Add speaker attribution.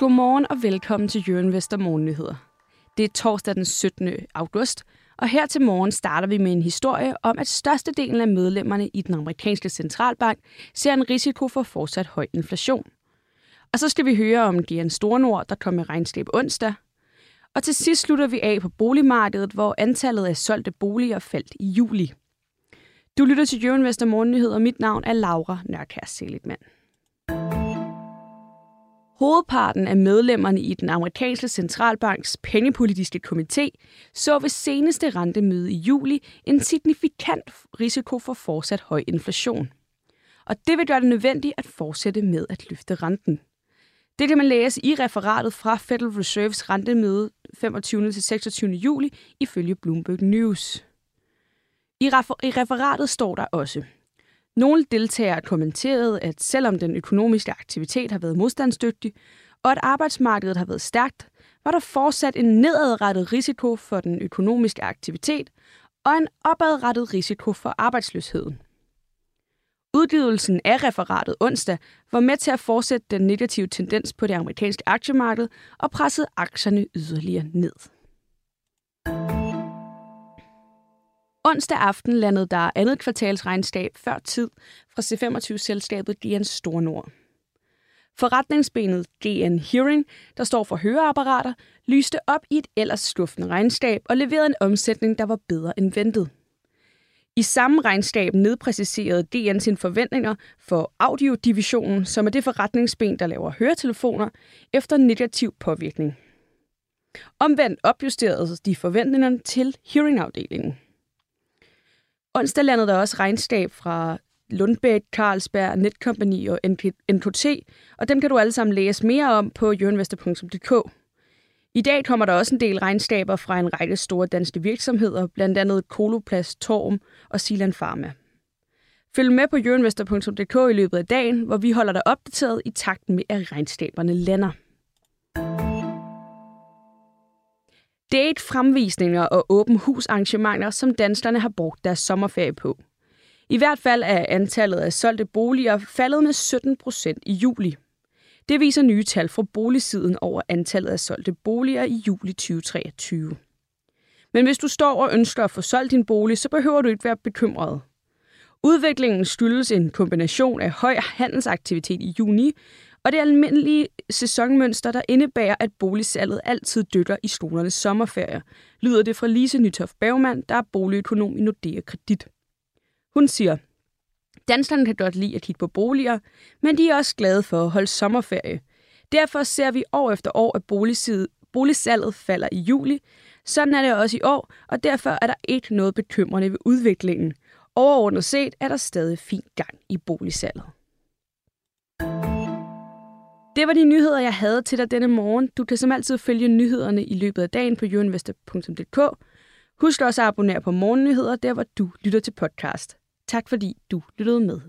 Speaker 1: Godmorgen og velkommen til Jørgen Vester Morgennyheder. Det er torsdag den 17. august, og her til morgen starter vi med en historie om, at størstedelen af medlemmerne i den amerikanske centralbank ser en risiko for fortsat høj inflation. Og så skal vi høre om Gian Stornord, der kom med regnskab onsdag. Og til sidst slutter vi af på boligmarkedet, hvor antallet af solgte boliger faldt i juli. Du lytter til Jørgen Vester Morgennyheder, og mit navn er Laura Nørkær Seligman. Hovedparten af medlemmerne i den amerikanske centralbanks pengepolitiske komité så ved seneste rentemøde i juli en signifikant risiko for fortsat høj inflation. Og det vil gøre det nødvendigt at fortsætte med at løfte renten. Det kan man læse i referatet fra Federal Reserves rentemøde 25. til 26. juli ifølge Bloomberg News. I, refer- I referatet står der også, nogle deltagere kommenterede, at selvom den økonomiske aktivitet har været modstandsdygtig, og at arbejdsmarkedet har været stærkt, var der fortsat en nedadrettet risiko for den økonomiske aktivitet og en opadrettet risiko for arbejdsløsheden. Udgivelsen af referatet onsdag var med til at fortsætte den negative tendens på det amerikanske aktiemarked og pressede aktierne yderligere ned. Onsdag aften landede der andet kvartalsregnskab før tid fra C25-selskabet GN Stornord. Forretningsbenet GN Hearing, der står for høreapparater, lyste op i et ellers skuffende regnskab og leverede en omsætning, der var bedre end ventet. I samme regnskab nedpræciserede DN sine forventninger for audiodivisionen, som er det forretningsben, der laver høretelefoner, efter negativ påvirkning. Omvendt opjusterede de forventningerne til hearingafdelingen. Onsdag landede der også regnskab fra Lundbæk, Carlsberg, Netcompany og NKT, og dem kan du alle sammen læse mere om på jørgenvester.dk. I dag kommer der også en del regnskaber fra en række store danske virksomheder, blandt andet Koloplast, Torm og Silan Pharma. Følg med på jørgenvester.dk i løbet af dagen, hvor vi holder dig opdateret i takt med, at regnskaberne lander. Date fremvisninger og åben hus arrangementer, som danskerne har brugt deres sommerferie på. I hvert fald er antallet af solgte boliger faldet med 17 procent i juli. Det viser nye tal fra boligsiden over antallet af solgte boliger i juli 2023. Men hvis du står og ønsker at få solgt din bolig, så behøver du ikke være bekymret. Udviklingen skyldes en kombination af høj handelsaktivitet i juni og det almindelige sæsonmønster, der indebærer, at boligsalget altid dykker i skolernes sommerferie, lyder det fra Lise Nytoff Bergmann, der er boligøkonom i Nordea Kredit. Hun siger, Danskerne kan godt lide at kigge på boliger, men de er også glade for at holde sommerferie. Derfor ser vi år efter år, at boligsalget falder i juli. Sådan er det også i år, og derfor er der ikke noget bekymrende ved udviklingen. Overordnet set er der stadig fin gang i boligsalget. Det var de nyheder, jeg havde til dig denne morgen. Du kan som altid følge nyhederne i løbet af dagen på jørinvestor.dk. Husk også at abonnere på Morgennyheder, der hvor du lytter til podcast. Tak fordi du lyttede med.